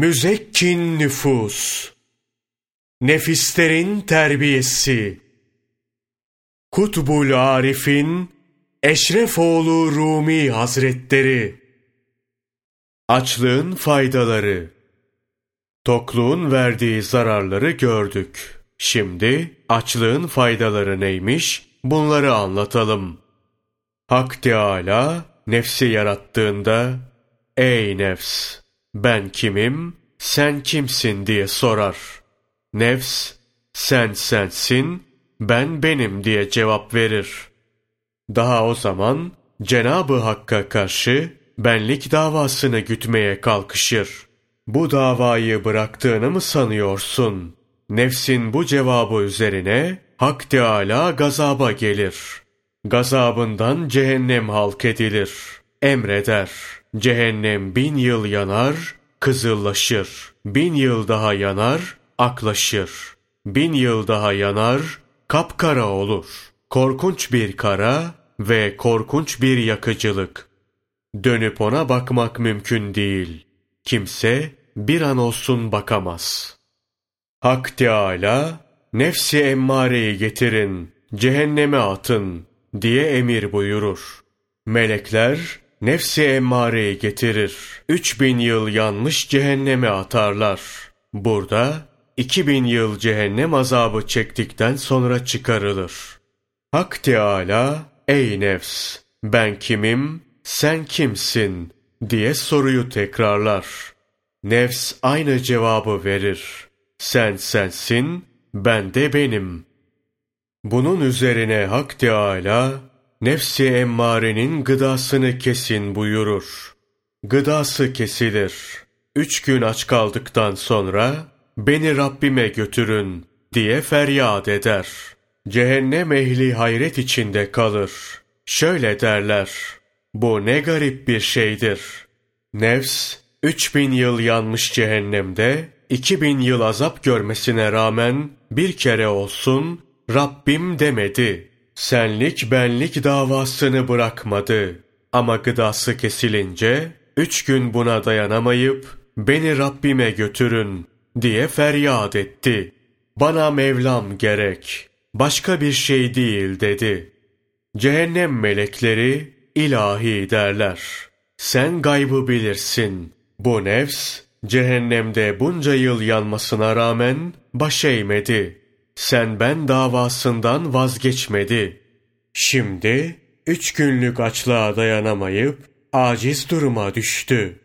Müzekkin nüfus, nefislerin terbiyesi, Kutbul Arif'in Eşrefoğlu Rumi Hazretleri, Açlığın faydaları, tokluğun verdiği zararları gördük. Şimdi açlığın faydaları neymiş? Bunları anlatalım. Hak Teâlâ nefsi yarattığında, Ey nefs! Ben kimim, sen kimsin diye sorar. Nefs, sen sensin, ben benim diye cevap verir. Daha o zaman Cenabı Hakk'a karşı benlik davasını gütmeye kalkışır. Bu davayı bıraktığını mı sanıyorsun? Nefsin bu cevabı üzerine Hak Teâlâ gazaba gelir. Gazabından cehennem halk edilir. Emreder. Cehennem bin yıl yanar, kızıllaşır. Bin yıl daha yanar, aklaşır. Bin yıl daha yanar, kapkara olur. Korkunç bir kara ve korkunç bir yakıcılık. Dönüp ona bakmak mümkün değil. Kimse bir an olsun bakamaz. Hak Teâlâ, nefsi emmareyi getirin, cehenneme atın diye emir buyurur. Melekler, nefsi emmareyi getirir. Üç bin yıl yanmış cehenneme atarlar. Burada iki bin yıl cehennem azabı çektikten sonra çıkarılır. Hak Teâlâ, ey nefs, ben kimim, sen kimsin diye soruyu tekrarlar. Nefs aynı cevabı verir. Sen sensin, ben de benim. Bunun üzerine Hak Teâlâ, nefsi emmarenin gıdasını kesin buyurur. Gıdası kesilir. Üç gün aç kaldıktan sonra beni Rabbime götürün diye feryat eder. Cehennem ehli hayret içinde kalır. Şöyle derler. Bu ne garip bir şeydir. Nefs, üç bin yıl yanmış cehennemde, iki bin yıl azap görmesine rağmen bir kere olsun Rabbim demedi.'' Senlik benlik davasını bırakmadı. Ama gıdası kesilince üç gün buna dayanamayıp beni Rabbime götürün diye feryat etti. Bana Mevlam gerek, başka bir şey değil dedi. Cehennem melekleri ilahi derler. Sen gaybı bilirsin. Bu nefs cehennemde bunca yıl yanmasına rağmen baş eğmedi sen ben davasından vazgeçmedi. Şimdi üç günlük açlığa dayanamayıp aciz duruma düştü.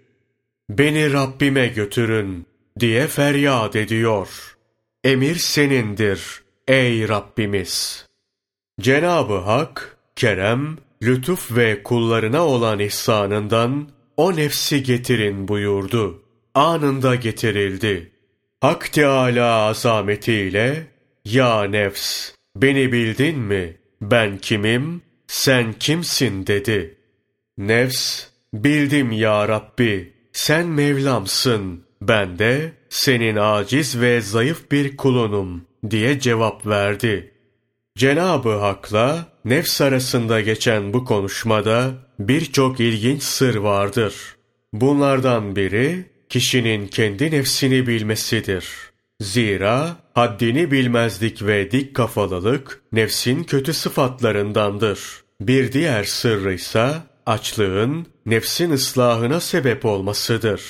Beni Rabbime götürün diye feryat ediyor. Emir senindir ey Rabbimiz. Cenabı Hak, kerem, lütuf ve kullarına olan ihsanından o nefsi getirin buyurdu. Anında getirildi. Hak Teâlâ azametiyle ya nefs, beni bildin mi? Ben kimim? Sen kimsin dedi. Nefs, bildim ya Rabbi, sen Mevlamsın. Ben de senin aciz ve zayıf bir kulunum diye cevap verdi. Cenabı Hak'la nefs arasında geçen bu konuşmada birçok ilginç sır vardır. Bunlardan biri kişinin kendi nefsini bilmesidir. Zira haddini bilmezlik ve dik kafalılık nefsin kötü sıfatlarındandır. Bir diğer sırrı ise açlığın nefsin ıslahına sebep olmasıdır.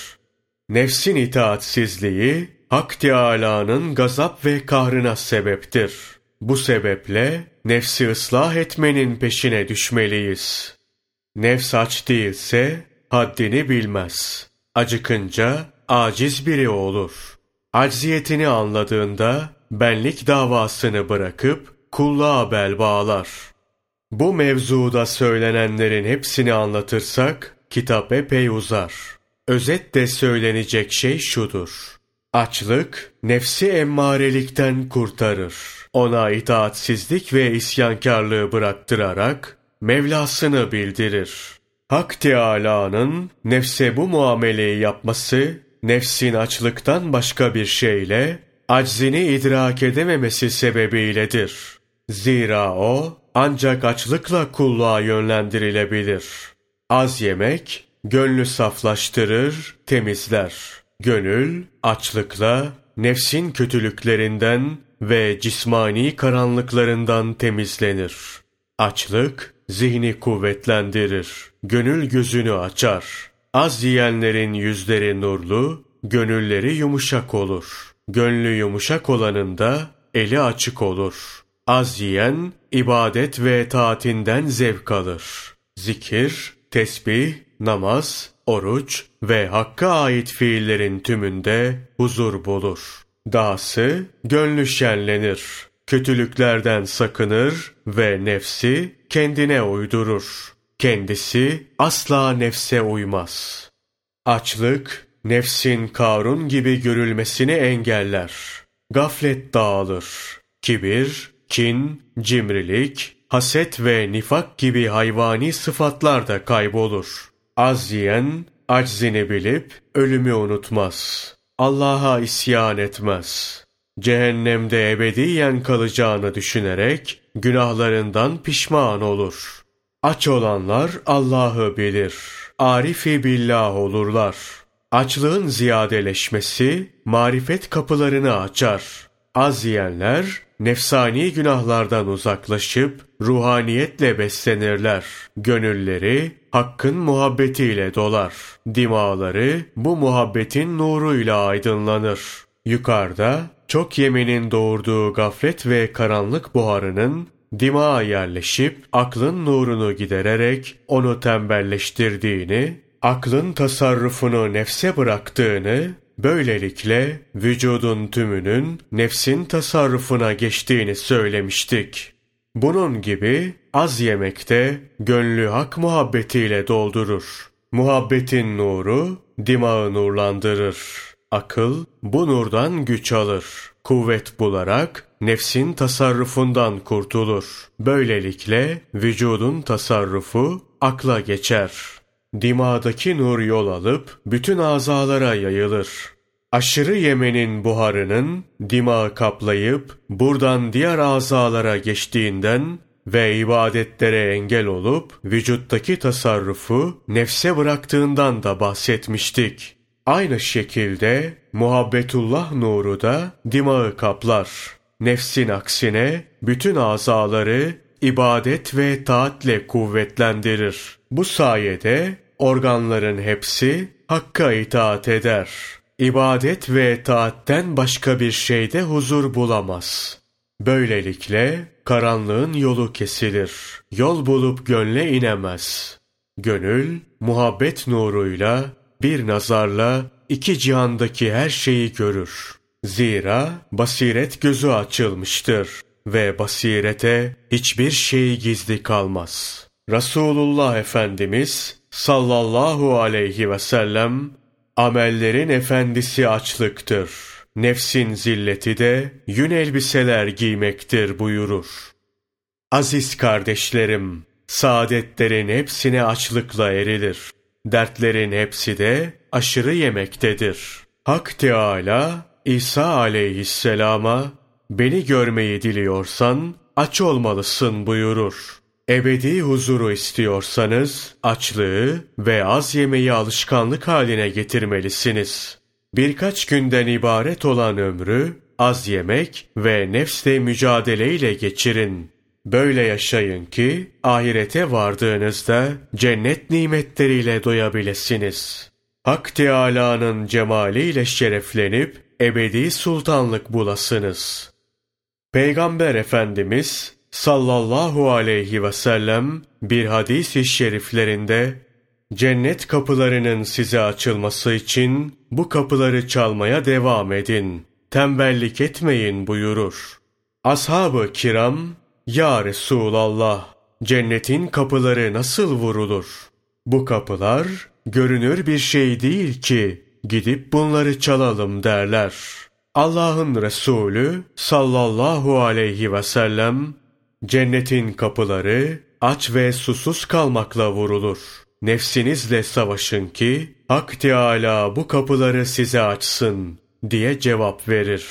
Nefsin itaatsizliği Hak Teâlâ'nın gazap ve kahrına sebeptir. Bu sebeple nefsi ıslah etmenin peşine düşmeliyiz. Nefs aç değilse haddini bilmez. Acıkınca aciz biri olur.'' Acziyetini anladığında benlik davasını bırakıp kulluğa bel bağlar. Bu mevzuda söylenenlerin hepsini anlatırsak kitap epey uzar. Özetle söylenecek şey şudur. Açlık nefsi emmarelikten kurtarır. Ona itaatsizlik ve isyankarlığı bıraktırarak Mevlasını bildirir. Hak Teâlâ'nın nefse bu muameleyi yapması nefsin açlıktan başka bir şeyle aczini idrak edememesi sebebiyledir. Zira o ancak açlıkla kulluğa yönlendirilebilir. Az yemek gönlü saflaştırır, temizler. Gönül, açlıkla, nefsin kötülüklerinden ve cismani karanlıklarından temizlenir. Açlık, zihni kuvvetlendirir. Gönül gözünü açar. Az yiyenlerin yüzleri nurlu, gönülleri yumuşak olur. Gönlü yumuşak olanın da eli açık olur. Az yiyen, ibadet ve taatinden zevk alır. Zikir, tesbih, namaz, oruç ve hakka ait fiillerin tümünde huzur bulur. Dahası gönlü şenlenir, kötülüklerden sakınır ve nefsi kendine uydurur. Kendisi asla nefse uymaz. Açlık, nefsin Karun gibi görülmesini engeller. Gaflet dağılır. Kibir, kin, cimrilik, haset ve nifak gibi hayvani sıfatlar da kaybolur. Az yiyen, aczini bilip ölümü unutmaz. Allah'a isyan etmez. Cehennemde ebediyen kalacağını düşünerek günahlarından pişman olur. Aç olanlar Allah'ı bilir. Arifi billah olurlar. Açlığın ziyadeleşmesi marifet kapılarını açar. Az yiyenler nefsani günahlardan uzaklaşıp ruhaniyetle beslenirler. Gönülleri hakkın muhabbetiyle dolar. Dimaları bu muhabbetin nuruyla aydınlanır. Yukarıda çok yemenin doğurduğu gaflet ve karanlık buharının dimağa yerleşip aklın nurunu gidererek onu tembelleştirdiğini, aklın tasarrufunu nefse bıraktığını Böylelikle vücudun tümünün nefsin tasarrufuna geçtiğini söylemiştik. Bunun gibi az yemekte gönlü hak muhabbetiyle doldurur. Muhabbetin nuru dimağı nurlandırır. Akıl bu nurdan güç alır. Kuvvet bularak nefsin tasarrufundan kurtulur. Böylelikle vücudun tasarrufu akla geçer.'' Dimağdaki nur yol alıp bütün azalara yayılır. Aşırı yemenin buharının dimağı kaplayıp buradan diğer azalara geçtiğinden ve ibadetlere engel olup vücuttaki tasarrufu nefse bıraktığından da bahsetmiştik. Aynı şekilde muhabbetullah nuru da dimağı kaplar. Nefsin aksine bütün azaları ibadet ve taatle kuvvetlendirir. Bu sayede organların hepsi Hakk'a itaat eder. İbadet ve taatten başka bir şeyde huzur bulamaz. Böylelikle karanlığın yolu kesilir. Yol bulup gönle inemez. Gönül, muhabbet nuruyla, bir nazarla iki cihandaki her şeyi görür. Zira basiret gözü açılmıştır ve basirete hiçbir şey gizli kalmaz. Resulullah Efendimiz sallallahu aleyhi ve sellem amellerin efendisi açlıktır. Nefsin zilleti de yün elbiseler giymektir buyurur. Aziz kardeşlerim, saadetlerin hepsine açlıkla erilir. Dertlerin hepsi de aşırı yemektedir. Hak Teâlâ, İsa aleyhisselama, beni görmeyi diliyorsan aç olmalısın buyurur. Ebedi huzuru istiyorsanız açlığı ve az yemeği alışkanlık haline getirmelisiniz. Birkaç günden ibaret olan ömrü az yemek ve nefsle mücadeleyle geçirin. Böyle yaşayın ki ahirete vardığınızda cennet nimetleriyle doyabilirsiniz. Hak Teâlâ'nın cemaliyle şereflenip ebedi sultanlık bulasınız. Peygamber Efendimiz sallallahu aleyhi ve sellem bir hadis-i şeriflerinde cennet kapılarının size açılması için bu kapıları çalmaya devam edin. Tembellik etmeyin buyurur. Ashab-ı kiram, Ya Resulallah, cennetin kapıları nasıl vurulur? Bu kapılar görünür bir şey değil ki gidip bunları çalalım derler. Allah'ın Resulü sallallahu aleyhi ve sellem Cennetin kapıları aç ve susuz kalmakla vurulur. Nefsinizle savaşın ki Hak Teâlâ bu kapıları size açsın diye cevap verir.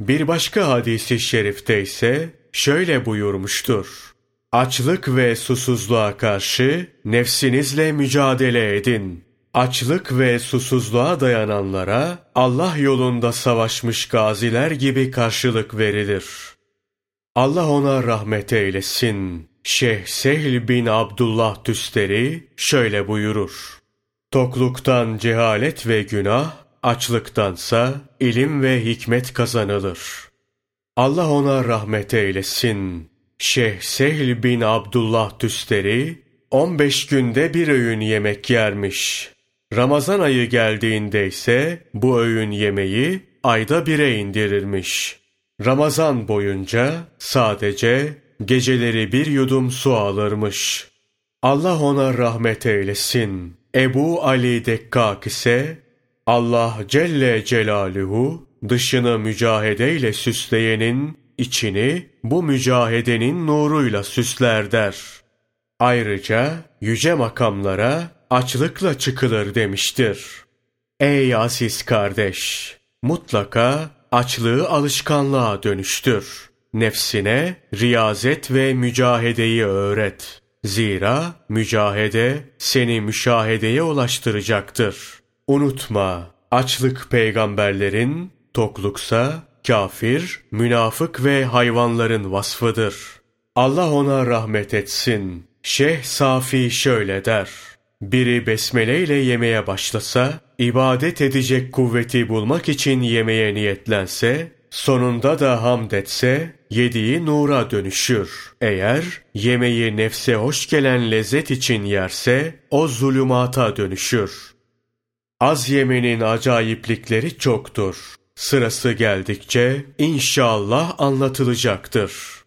Bir başka hadisi şerifte ise şöyle buyurmuştur. Açlık ve susuzluğa karşı nefsinizle mücadele edin. açlık ve susuzluğa dayananlara Allah yolunda savaşmış gaziler gibi karşılık verilir. Allah ona rahmet eylesin. Şeyh Sehl bin Abdullah Tüsteri şöyle buyurur. Tokluktan cehalet ve günah, açlıktansa ilim ve hikmet kazanılır. Allah ona rahmet eylesin. Şeyh Sehl bin Abdullah Tüsteri, 15 günde bir öğün yemek yermiş. Ramazan ayı geldiğinde ise bu öğün yemeği ayda bire indirirmiş. Ramazan boyunca sadece geceleri bir yudum su alırmış. Allah ona rahmet eylesin. Ebu Ali Dekkak ise Allah Celle Celaluhu dışını mücahedeyle süsleyenin içini bu mücahedenin nuruyla süsler der. Ayrıca yüce makamlara açlıkla çıkılır demiştir. Ey aziz kardeş! Mutlaka açlığı alışkanlığa dönüştür. Nefsine riyazet ve mücahedeyi öğret. Zira mücahede seni müşahedeye ulaştıracaktır. Unutma, açlık peygamberlerin, tokluksa kafir, münafık ve hayvanların vasfıdır. Allah ona rahmet etsin. Şeyh Safi şöyle der. Biri besmele ile yemeye başlasa, ibadet edecek kuvveti bulmak için yemeye niyetlense, sonunda da hamd etse, yediği nura dönüşür. Eğer yemeği nefse hoş gelen lezzet için yerse, o zulümata dönüşür. Az yemenin acayiplikleri çoktur. Sırası geldikçe inşallah anlatılacaktır.